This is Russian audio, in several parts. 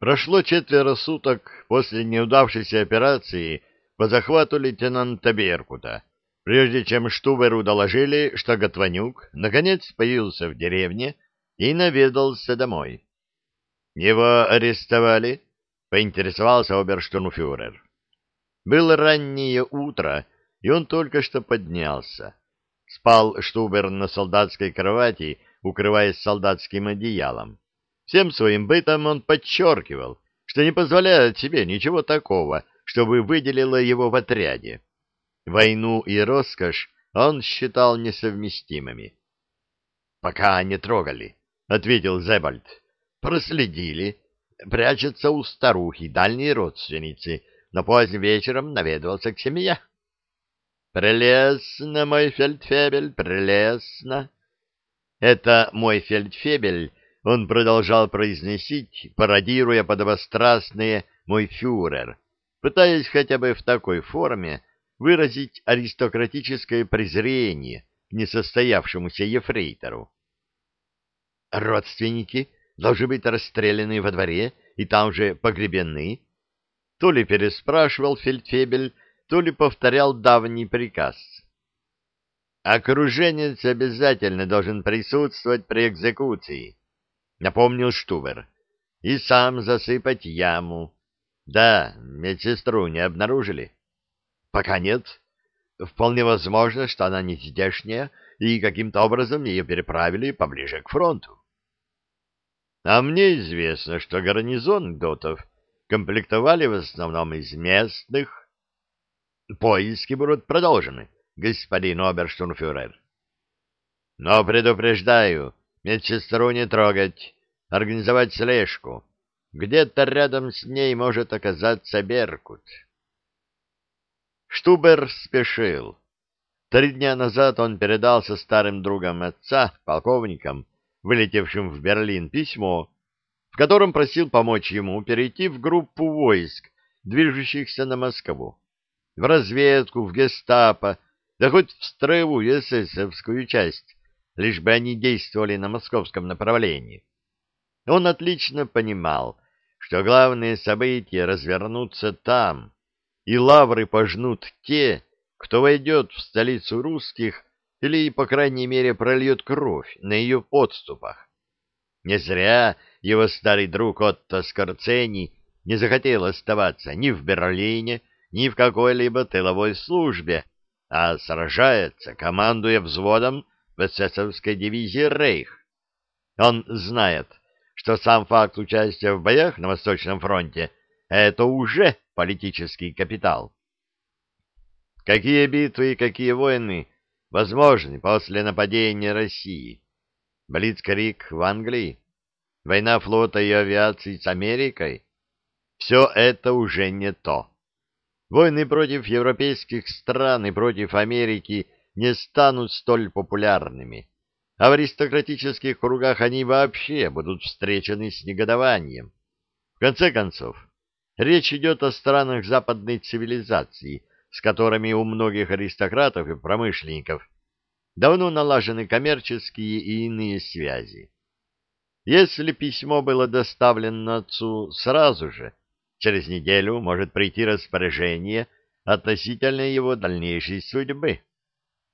Прошло четверо суток после неудавшейся операции по захвату лейтенанта Беркута, прежде чем Штуберу доложили, что Готванюк наконец появился в деревне и наведался домой. «Его арестовали?» — поинтересовался оберштурмфюрер. Было раннее утро, и он только что поднялся. Спал Штубер на солдатской кровати, укрываясь солдатским одеялом. Всем своим бытом он подчеркивал, что не позволяет себе ничего такого, чтобы выделило его в отряде. Войну и роскошь он считал несовместимыми. — Пока не трогали, — ответил Зебальд. — Проследили. Прячется у старухи, дальней родственницы, но поздним вечером наведывался к семье. — Прелестно, мой фельдфебель, прелестно. Это мой фельдфебель он продолжал произносить, пародируя подобострастные «мой фюрер», пытаясь хотя бы в такой форме выразить аристократическое презрение к несостоявшемуся ефрейтору. «Родственники должны быть расстреляны во дворе и там же погребены», то ли переспрашивал фельдфебель, то ли повторял давний приказ. Окруженец обязательно должен присутствовать при экзекуции напомнил Штубер. И сам засыпать яму. Да, медсестру не обнаружили? Пока нет. Вполне возможно, что она не здешняя, и каким-то образом ее переправили поближе к фронту. А мне известно, что гарнизон дотов комплектовали в основном из местных. Поиски будут продолжены, господин оберштурмфюрер. Но предупреждаю, Медсестру не трогать, организовать слежку. Где-то рядом с ней может оказаться Беркут. Штубер спешил. Три дня назад он передал со старым другом отца, полковником, вылетевшим в Берлин, письмо, в котором просил помочь ему перейти в группу войск, движущихся на Москву, в разведку, в гестапо, да хоть в строевую эсэсовскую часть, лишь бы они действовали на московском направлении. Он отлично понимал, что главные события развернутся там, и лавры пожнут те, кто войдет в столицу русских или, по крайней мере, прольет кровь на ее подступах. Не зря его старый друг Отто Скорцени не захотел оставаться ни в Берлине, ни в какой-либо тыловой службе, а сражается, командуя взводом в эсэсовской дивизии «Рейх». Он знает, что сам факт участия в боях на Восточном фронте — это уже политический капитал. Какие битвы и какие войны возможны после нападения России? Блицкрик в Англии? Война флота и авиации с Америкой? Все это уже не то. Войны против европейских стран и против Америки — не станут столь популярными, а в аристократических кругах они вообще будут встречены с негодованием. В конце концов, речь идет о странах западной цивилизации, с которыми у многих аристократов и промышленников давно налажены коммерческие и иные связи. Если письмо было доставлено отцу сразу же, через неделю может прийти распоряжение относительно его дальнейшей судьбы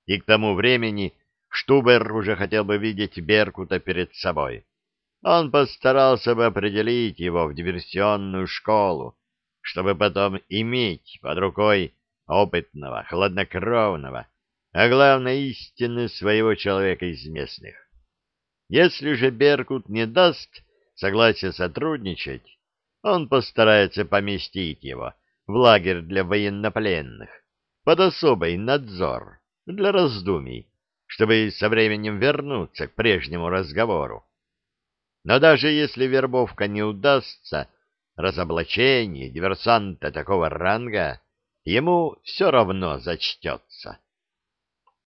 и к тому времени Штубер уже хотел бы видеть Беркута перед собой. Он постарался бы определить его в диверсионную школу, чтобы потом иметь под рукой опытного, хладнокровного, а главное, истинно своего человека из местных. Если же Беркут не даст согласия сотрудничать, он постарается поместить его в лагерь для военнопленных под особый надзор для раздумий, чтобы со временем вернуться к прежнему разговору. Но даже если вербовка не удастся, разоблачение диверсанта такого ранга ему все равно зачтется.